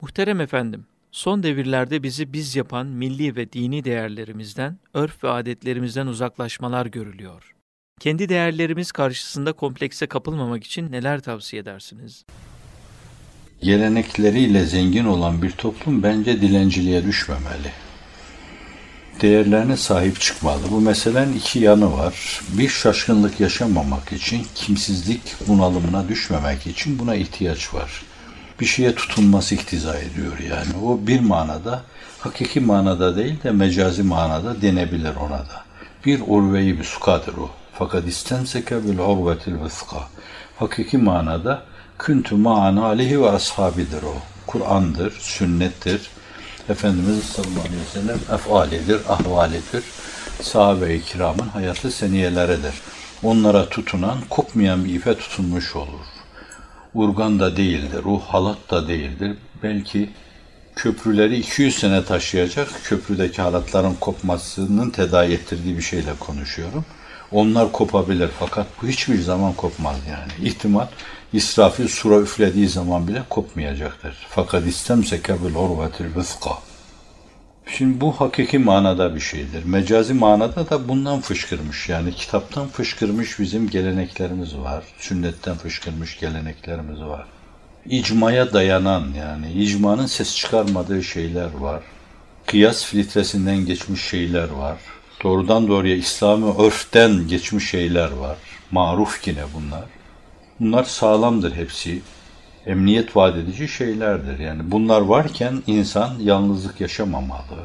Muhterem efendim, son devirlerde bizi biz yapan milli ve dini değerlerimizden, örf ve adetlerimizden uzaklaşmalar görülüyor. Kendi değerlerimiz karşısında komplekse kapılmamak için neler tavsiye edersiniz? Gelenekleriyle zengin olan bir toplum bence dilenciliğe düşmemeli. Değerlerine sahip çıkmalı. Bu meselenin iki yanı var. Bir şaşkınlık yaşamamak için, kimsizlik bunalımına düşmemek için buna ihtiyaç var bir şeye tutunması iktiza ediyor yani. O bir manada, hakiki manada değil de mecazi manada denebilir ona da. Bir urveyi bir sukadır o. Fakat istemseke bil urvetil vıska. Hakiki manada küntü ma'ana aleyhi ve ashabidir o. Kur'an'dır, sünnettir. Efendimiz sallallahu aleyhi ve sellem efalidir, ahvalidir. Sahabe-i kiramın hayatı seniyeleridir. Onlara tutunan, kopmayan bir ipe tutunmuş olur urgan da değildir, ruh halat da değildir. Belki köprüleri 200 sene taşıyacak köprüdeki halatların kopmasının tedavi ettirdiği bir şeyle konuşuyorum. Onlar kopabilir fakat bu hiçbir zaman kopmaz yani. İhtimal İsrafil sura üflediği zaman bile kopmayacaktır. Fakat istemseke bil urvetil vıska. Şimdi bu hakiki manada bir şeydir. Mecazi manada da bundan fışkırmış. Yani kitaptan fışkırmış bizim geleneklerimiz var. Sünnetten fışkırmış geleneklerimiz var. İcmaya dayanan yani icmanın ses çıkarmadığı şeyler var. Kıyas filtresinden geçmiş şeyler var. Doğrudan doğruya İslami örften geçmiş şeyler var. Maruf yine bunlar. Bunlar sağlamdır hepsi emniyet vaat edici şeylerdir. Yani bunlar varken insan yalnızlık yaşamamalı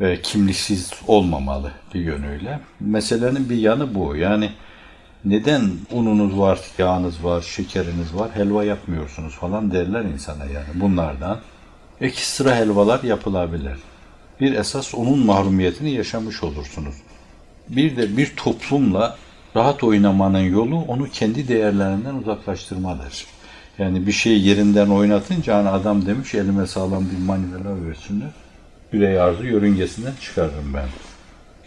ve kimliksiz olmamalı bir yönüyle. Meselenin bir yanı bu. Yani neden ununuz var, yağınız var, şekeriniz var, helva yapmıyorsunuz falan derler insana yani bunlardan. Ekstra helvalar yapılabilir. Bir esas onun mahrumiyetini yaşamış olursunuz. Bir de bir toplumla rahat oynamanın yolu onu kendi değerlerinden uzaklaştırmadır. Yani bir şeyi yerinden oynatınca hani adam demiş elime sağlam bir manivela versinler. Yüreği arzu yörüngesinden çıkarırım ben.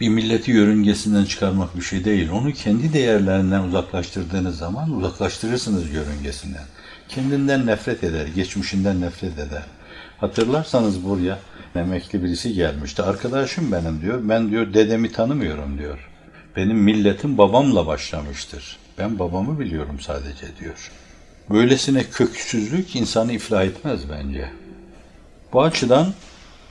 Bir milleti yörüngesinden çıkarmak bir şey değil. Onu kendi değerlerinden uzaklaştırdığınız zaman uzaklaştırırsınız yörüngesinden. Kendinden nefret eder, geçmişinden nefret eder. Hatırlarsanız buraya emekli birisi gelmişti. Arkadaşım benim diyor. Ben diyor dedemi tanımıyorum diyor. Benim milletim babamla başlamıştır. Ben babamı biliyorum sadece diyor. Böylesine köksüzlük insanı iflah etmez bence. Bu açıdan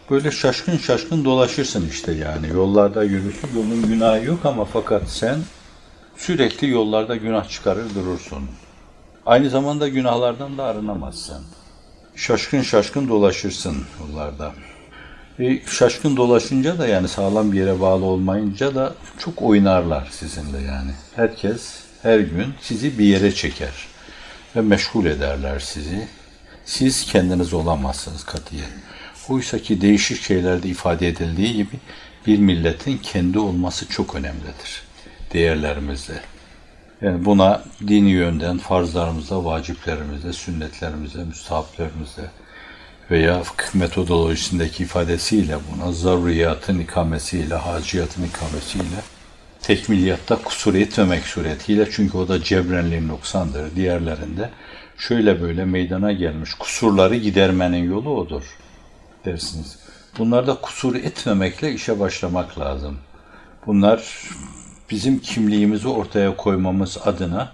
böyle şaşkın şaşkın dolaşırsın işte yani. Yollarda yürürsün, yolun günahı yok ama fakat sen sürekli yollarda günah çıkarır durursun. Aynı zamanda günahlardan da arınamazsın. Şaşkın şaşkın dolaşırsın yollarda. E, şaşkın dolaşınca da yani sağlam bir yere bağlı olmayınca da çok oynarlar sizinle yani. Herkes her gün sizi bir yere çeker ve meşgul ederler sizi. Siz kendiniz olamazsınız katiyen. Oysa ki değişik şeylerde ifade edildiği gibi bir milletin kendi olması çok önemlidir. Değerlerimizde. Yani buna dini yönden farzlarımızda, vaciplerimizde, sünnetlerimizde, müstahaplerimizde veya fıkıh metodolojisindeki ifadesiyle buna zaruriyatın ikamesiyle, haciyatın ikamesiyle tekmiliyatta kusur etmemek suretiyle çünkü o da cebrenliğin noksandır diğerlerinde şöyle böyle meydana gelmiş kusurları gidermenin yolu odur dersiniz. Bunlarda kusur etmemekle işe başlamak lazım. Bunlar bizim kimliğimizi ortaya koymamız adına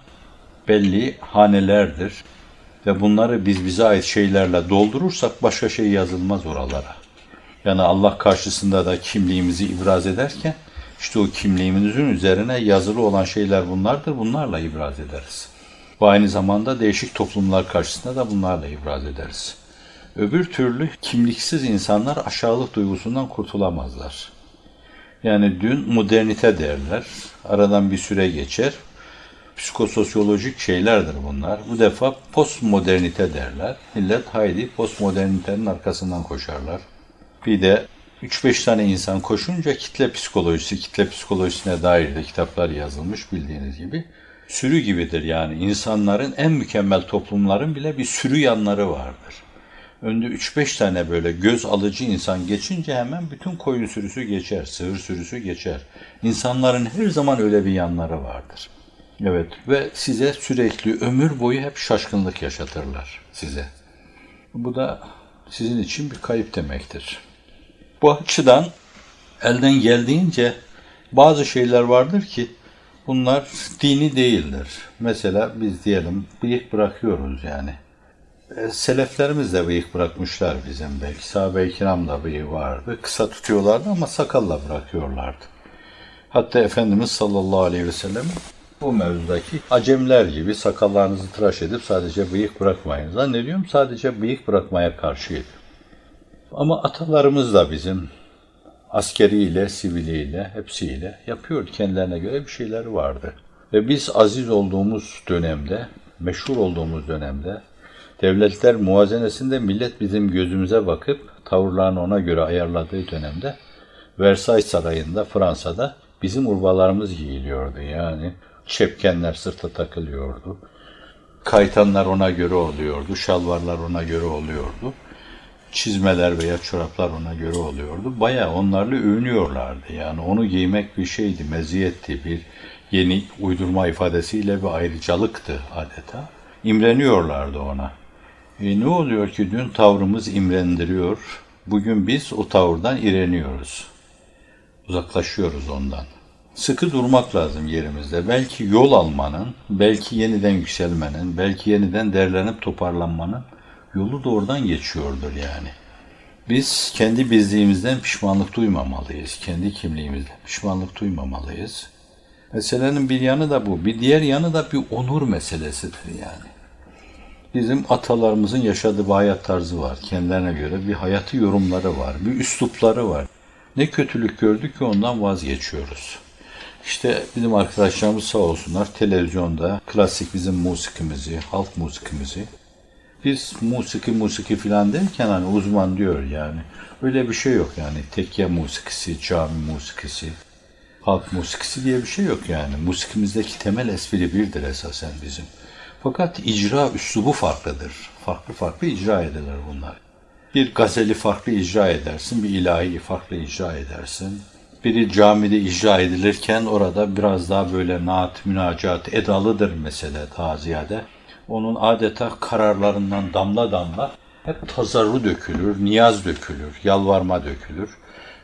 belli hanelerdir ve bunları biz bize ait şeylerle doldurursak başka şey yazılmaz oralara. Yani Allah karşısında da kimliğimizi ibraz ederken işte o kimliğimizin üzerine yazılı olan şeyler bunlardır. Bunlarla ibraz ederiz. Ve aynı zamanda değişik toplumlar karşısında da bunlarla ibraz ederiz. Öbür türlü kimliksiz insanlar aşağılık duygusundan kurtulamazlar. Yani dün modernite derler. Aradan bir süre geçer. Psikososyolojik şeylerdir bunlar. Bu defa postmodernite derler. Millet haydi postmodernitenin arkasından koşarlar. Bir de 3-5 tane insan koşunca kitle psikolojisi, kitle psikolojisine dair de kitaplar yazılmış bildiğiniz gibi. Sürü gibidir yani insanların en mükemmel toplumların bile bir sürü yanları vardır. Önde 3-5 tane böyle göz alıcı insan geçince hemen bütün koyun sürüsü geçer, sığır sürüsü geçer. İnsanların her zaman öyle bir yanları vardır. Evet ve size sürekli ömür boyu hep şaşkınlık yaşatırlar size. Bu da sizin için bir kayıp demektir. Bu açıdan elden geldiğince bazı şeyler vardır ki bunlar dini değildir. Mesela biz diyelim bıyık bırakıyoruz yani. E, seleflerimiz de bıyık bırakmışlar bizim belki. Sahabe-i kiram da bıyığı vardı. Kısa tutuyorlardı ama sakalla bırakıyorlardı. Hatta Efendimiz sallallahu aleyhi ve sellem bu mevzudaki acemler gibi sakallarınızı tıraş edip sadece bıyık bırakmayın. Zannediyorum sadece bıyık bırakmaya karşıydı. Ama atalarımız da bizim askeriyle, siviliyle, hepsiyle yapıyor. Kendilerine göre bir şeyleri vardı. Ve biz aziz olduğumuz dönemde, meşhur olduğumuz dönemde, devletler muazenesinde millet bizim gözümüze bakıp tavırlarını ona göre ayarladığı dönemde Versailles Sarayı'nda Fransa'da bizim urbalarımız giyiliyordu. Yani çepkenler sırta takılıyordu. Kaytanlar ona göre oluyordu, şalvarlar ona göre oluyordu çizmeler veya çoraplar ona göre oluyordu. Baya onlarla övünüyorlardı. Yani onu giymek bir şeydi, meziyetti, bir yeni uydurma ifadesiyle bir ayrıcalıktı adeta. İmreniyorlardı ona. E ne oluyor ki dün tavrımız imrendiriyor, bugün biz o tavırdan ireniyoruz. Uzaklaşıyoruz ondan. Sıkı durmak lazım yerimizde. Belki yol almanın, belki yeniden yükselmenin, belki yeniden derlenip toparlanmanın yolu da oradan geçiyordur yani. Biz kendi bizliğimizden pişmanlık duymamalıyız. Kendi kimliğimizden pişmanlık duymamalıyız. Meselenin bir yanı da bu. Bir diğer yanı da bir onur meselesidir yani. Bizim atalarımızın yaşadığı bir hayat tarzı var. Kendilerine göre bir hayatı yorumları var. Bir üslupları var. Ne kötülük gördük ki ondan vazgeçiyoruz. İşte bizim arkadaşlarımız sağ olsunlar televizyonda klasik bizim musikimizi, halk musikimizi biz musiki musiki filan derken hani uzman diyor yani. Öyle bir şey yok yani. Tekke musikisi, cami musikisi, halk musikisi diye bir şey yok yani. Musikimizdeki temel espri birdir esasen bizim. Fakat icra üslubu farklıdır. Farklı farklı icra edilir bunlar. Bir gazeli farklı icra edersin, bir ilahi farklı icra edersin. Biri camide icra edilirken orada biraz daha böyle naat, münacat, edalıdır mesele daha ziyade onun adeta kararlarından damla damla hep tazarru dökülür, niyaz dökülür, yalvarma dökülür.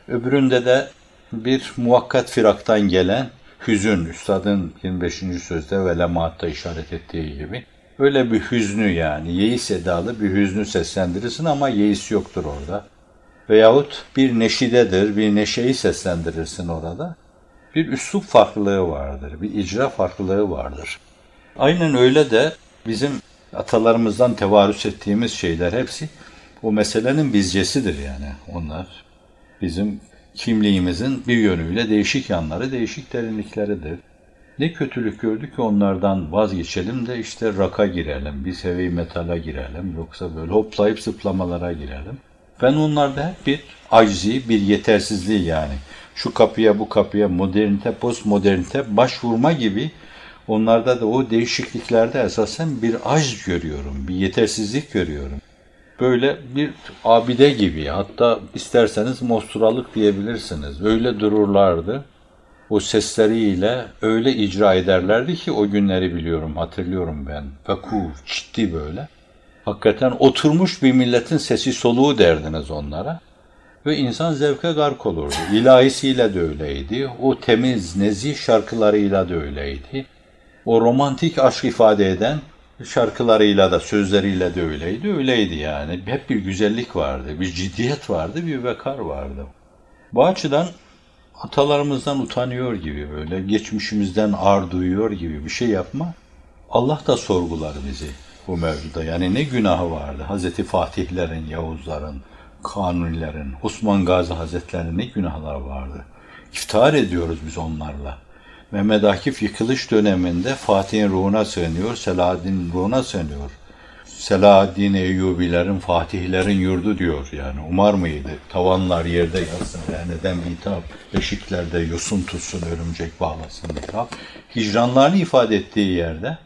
Öbüründe de bir muvakkat firaktan gelen hüzün, Üstad'ın 25. sözde ve lemahatta işaret ettiği gibi. Öyle bir hüznü yani, yeis edalı bir hüznü seslendirirsin ama yeis yoktur orada. Veyahut bir neşidedir, bir neşeyi seslendirirsin orada. Bir üslup farklılığı vardır, bir icra farklılığı vardır. Aynen öyle de Bizim atalarımızdan tevarüs ettiğimiz şeyler hepsi o meselenin bizcesidir yani onlar. Bizim kimliğimizin bir yönüyle değişik yanları, değişik derinlikleridir. Ne kötülük gördük ki onlardan vazgeçelim de işte raka girelim, bir seviye metala girelim, yoksa böyle hoplayıp zıplamalara girelim. Ben onlarda hep bir aczi, bir yetersizliği yani. Şu kapıya bu kapıya modernite, postmodernite başvurma gibi Onlarda da o değişikliklerde esasen bir aj görüyorum, bir yetersizlik görüyorum. Böyle bir abide gibi hatta isterseniz mosturalık diyebilirsiniz. Öyle dururlardı. O sesleriyle öyle icra ederlerdi ki o günleri biliyorum, hatırlıyorum ben. Vakur, ciddi böyle. Hakikaten oturmuş bir milletin sesi soluğu derdiniz onlara. Ve insan zevke gark olurdu. İlahisiyle de öyleydi. O temiz, nezih şarkılarıyla da öyleydi o romantik aşk ifade eden şarkılarıyla da sözleriyle de öyleydi. Öyleydi yani. Hep bir güzellik vardı, bir ciddiyet vardı, bir vekar vardı. Bu açıdan atalarımızdan utanıyor gibi böyle, geçmişimizden ar duyuyor gibi bir şey yapma. Allah da sorgular bizi bu mevzuda. Yani ne günahı vardı? Hazreti Fatihlerin, Yavuzların, Kanunilerin, Osman Gazi Hazretleri'nin ne günahları vardı? İftihar ediyoruz biz onlarla. Mehmet Akif yıkılış döneminde Fatih'in ruhuna sığınıyor, Selahaddin'in ruhuna sığınıyor. Selahaddin Eyyubilerin, Fatihlerin yurdu diyor yani. Umar mıydı? Tavanlar yerde yatsın, neden hitap, beşiklerde yosun tutsun, örümcek bağlasın hitap. Hicranlarını ifade ettiği yerde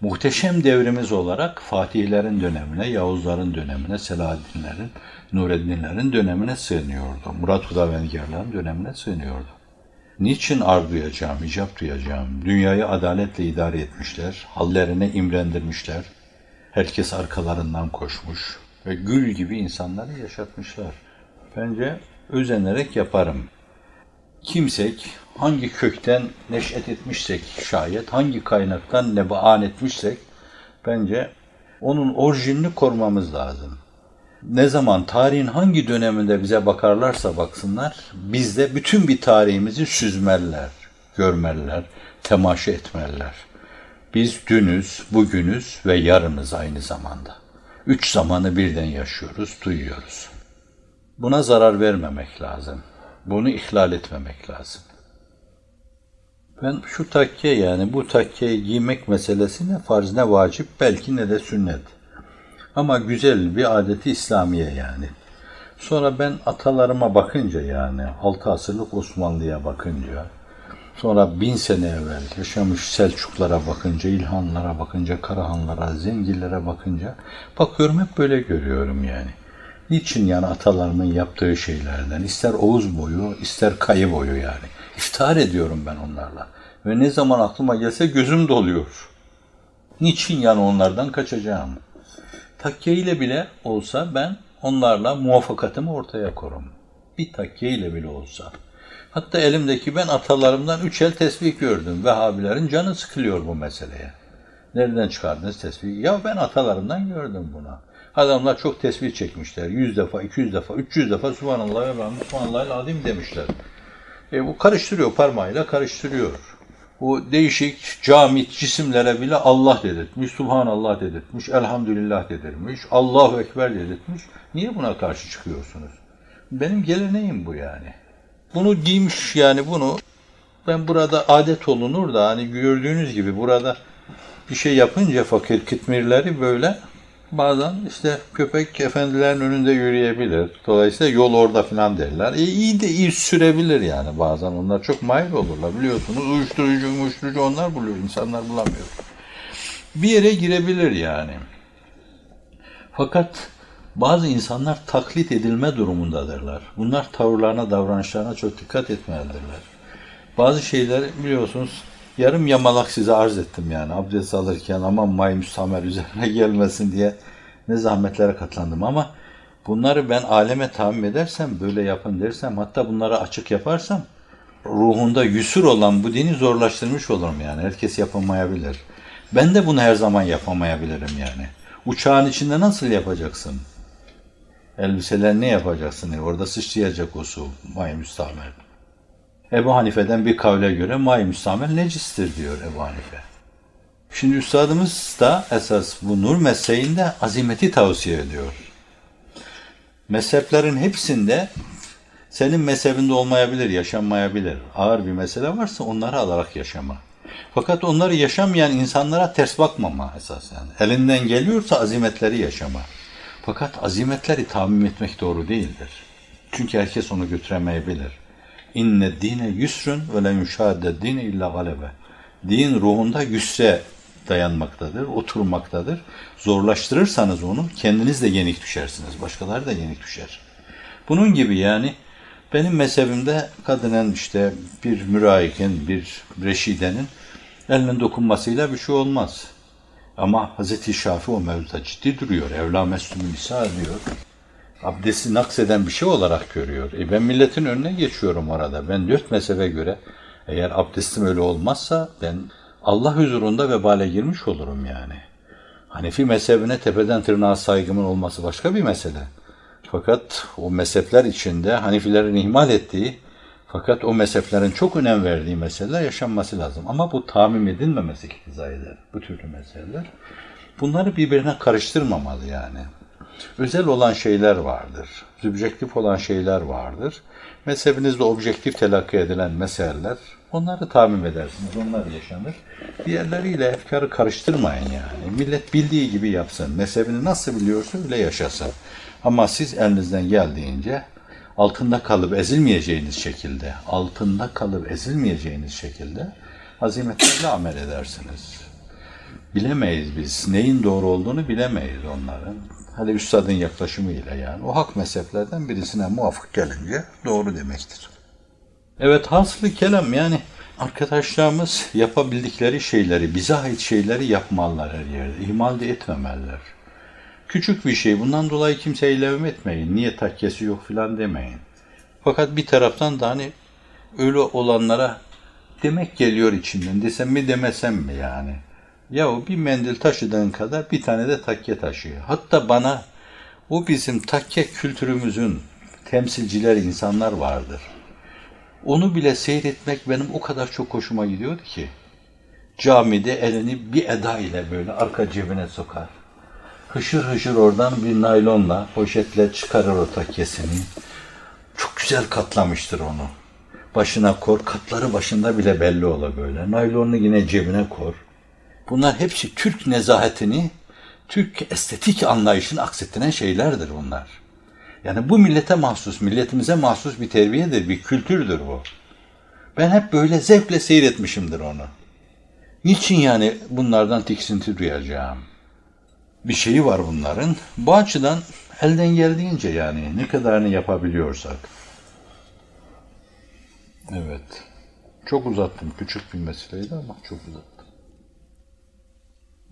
muhteşem devrimiz olarak Fatihlerin dönemine, Yavuzların dönemine, Selahaddinlerin, Nureddinlerin dönemine sığınıyordu. Murat Hudavendigarların dönemine sığınıyordu. Niçin ar duyacağım, icap duyacağım? Dünyayı adaletle idare etmişler, hallerine imrendirmişler. Herkes arkalarından koşmuş. ve gül gibi insanları yaşatmışlar. Bence özenerek yaparım. Kimsek hangi kökten neşet etmişsek şayet, hangi kaynaktan nebaan etmişsek bence onun orijinini korumamız lazım. Ne zaman tarihin hangi döneminde bize bakarlarsa baksınlar, bizde bütün bir tarihimizi süzmerler, görmerler, temaşa etmerler. Biz dünüz, bugünüz ve yarınız aynı zamanda. Üç zamanı birden yaşıyoruz, duyuyoruz. Buna zarar vermemek lazım. Bunu ihlal etmemek lazım. Ben şu takke yani bu takkeyi giymek meselesi ne farz ne vacip belki ne de sünnet. Ama güzel bir adeti İslamiye yani. Sonra ben atalarıma bakınca yani 6 asırlık Osmanlı'ya bakınca sonra bin sene evvel yaşamış Selçuklara bakınca, İlhanlara bakınca, Karahanlara, Zengillere bakınca bakıyorum hep böyle görüyorum yani. Niçin yani atalarımın yaptığı şeylerden, ister Oğuz boyu, ister Kayı boyu yani. İftihar ediyorum ben onlarla. Ve ne zaman aklıma gelse gözüm doluyor. Niçin yani onlardan kaçacağım? Takke ile bile olsa ben onlarla muvaffakatımı ortaya korum. Bir takke ile bile olsa. Hatta elimdeki ben atalarımdan üç el tesbih gördüm. Vehhabilerin canı sıkılıyor bu meseleye. Nereden çıkardınız tesbih? Ya ben atalarımdan gördüm buna. Adamlar çok tesbih çekmişler. Yüz defa, iki yüz defa, üç yüz defa Subhanallah ve Subhanallah azim demişler. E bu karıştırıyor, parmağıyla karıştırıyor. Bu değişik camit cisimlere bile Allah dedirtmiş, Subhanallah dedirtmiş, Elhamdülillah dedirtmiş, Allahu Ekber dedirtmiş. Niye buna karşı çıkıyorsunuz? Benim geleneğim bu yani. Bunu giymiş yani bunu ben burada adet olunur da hani gördüğünüz gibi burada bir şey yapınca fakir kitmirleri böyle bazen işte köpek efendilerin önünde yürüyebilir. Dolayısıyla yol orada falan derler. E, iyi de iyi sürebilir yani bazen. Onlar çok mahir olurlar biliyorsunuz. Uyuşturucu, uyuşturucu onlar buluyor. insanlar bulamıyor. Bir yere girebilir yani. Fakat bazı insanlar taklit edilme durumundadırlar. Bunlar tavırlarına, davranışlarına çok dikkat etmelidirler. Bazı şeyler biliyorsunuz yarım yamalak size arz ettim yani abdest alırken aman may müstamer üzerine gelmesin diye ne zahmetlere katlandım ama bunları ben aleme tahammül edersem böyle yapın dersem hatta bunları açık yaparsam ruhunda yüsür olan bu dini zorlaştırmış olurum yani. Herkes yapamayabilir. Ben de bunu her zaman yapamayabilirim yani. Uçağın içinde nasıl yapacaksın? Elbiseler ne yapacaksın? Orada sıçrayacak o su, may müstamel. Ebu Hanife'den bir kavle göre may müstamel necistir diyor Ebu Hanife. Şimdi üstadımız da esas bu nur mesleğinde azimeti tavsiye ediyor. Mezheplerin hepsinde senin mezhebinde olmayabilir, yaşanmayabilir. Ağır bir mesele varsa onları alarak yaşama. Fakat onları yaşamayan insanlara ters bakmama esas yani. Elinden geliyorsa azimetleri yaşama. Fakat azimetleri tamim etmek doğru değildir. Çünkü herkes onu götüremeyebilir. İnne dine yusrun ve le yuşade dine illa galebe. Din ruhunda yüsre dayanmaktadır, oturmaktadır. Zorlaştırırsanız onu kendiniz de yenik düşersiniz. Başkaları da yenik düşer. Bunun gibi yani benim mezhebimde kadının işte bir mürahikin, bir reşidenin elinin dokunmasıyla bir şey olmaz. Ama Hz. Şafi o mevzuda ciddi duruyor. Evla meslumü nisa diyor. Abdesti nakseden bir şey olarak görüyor. E ben milletin önüne geçiyorum orada. Ben dört mezhebe göre eğer abdestim öyle olmazsa ben Allah huzurunda vebale girmiş olurum yani. Hanefi mezhebine tepeden tırnağa saygımın olması başka bir mesele. Fakat o mezhepler içinde Hanefilerin ihmal ettiği fakat o mezheplerin çok önem verdiği meseleler yaşanması lazım. Ama bu tamim edilmemesi iktiza eder. Bu türlü meseleler. Bunları birbirine karıştırmamalı yani. Özel olan şeyler vardır. Sübjektif olan şeyler vardır. Mezhebinizde objektif telakki edilen meseleler onları tamim edersiniz. Onlar yaşanır. Diğerleriyle efkarı karıştırmayın yani. Millet bildiği gibi yapsın. Mezhebini nasıl biliyorsa öyle yaşasın. Ama siz elinizden geldiğince altında kalıp ezilmeyeceğiniz şekilde, altında kalıp ezilmeyeceğiniz şekilde azimetlerle amel edersiniz. Bilemeyiz biz. Neyin doğru olduğunu bilemeyiz onların. Hadi üstadın yaklaşımıyla yani. O hak mezheplerden birisine muvafık gelince doğru demektir. Evet hasılı kelam yani arkadaşlarımız yapabildikleri şeyleri, bize ait şeyleri yapmalılar her yerde. İhmal de etmemeliler. Küçük bir şey. Bundan dolayı kimseyi levm etmeyin. Niye takkesi yok filan demeyin. Fakat bir taraftan da hani öyle olanlara demek geliyor içimden. Desem mi demesem mi yani. Yahu bir mendil taşıdığın kadar bir tane de takke taşıyor. Hatta bana o bizim takke kültürümüzün temsilciler insanlar vardır. Onu bile seyretmek benim o kadar çok hoşuma gidiyordu ki. Camide elini bir eda ile böyle arka cebine sokar. Hışır hışır oradan bir naylonla, poşetle çıkarır o takkesini. Çok güzel katlamıştır onu. Başına kor, katları başında bile belli ola böyle. Naylonunu yine cebine kor. Bunlar hepsi Türk nezahetini, Türk estetik anlayışını aksettiren şeylerdir bunlar. Yani bu millete mahsus, milletimize mahsus bir terbiyedir, bir kültürdür bu. Ben hep böyle zevkle seyretmişimdir onu. Niçin yani bunlardan tiksinti duyacağım? Bir şeyi var bunların. Bu açıdan elden geldiğince yani ne kadarını yapabiliyorsak. Evet. Çok uzattım. Küçük bir meseleydi ama çok uzattım.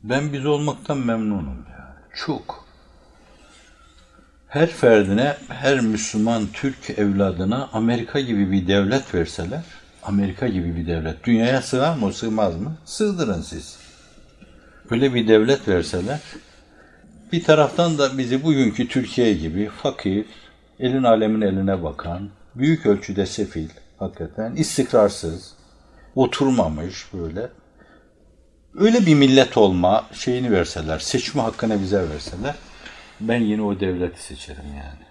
Ben biz olmaktan memnunum yani. Çok. Her ferdine, her Müslüman Türk evladına Amerika gibi bir devlet verseler, Amerika gibi bir devlet, dünyaya sığar mı, sığmaz mı? Sığdırın siz. Böyle bir devlet verseler, bir taraftan da bizi bugünkü Türkiye gibi fakir, elin alemin eline bakan, büyük ölçüde sefil, hakikaten istikrarsız, oturmamış böyle. Öyle bir millet olma şeyini verseler, seçme hakkını bize verseler, ben yine o devleti seçerim yani.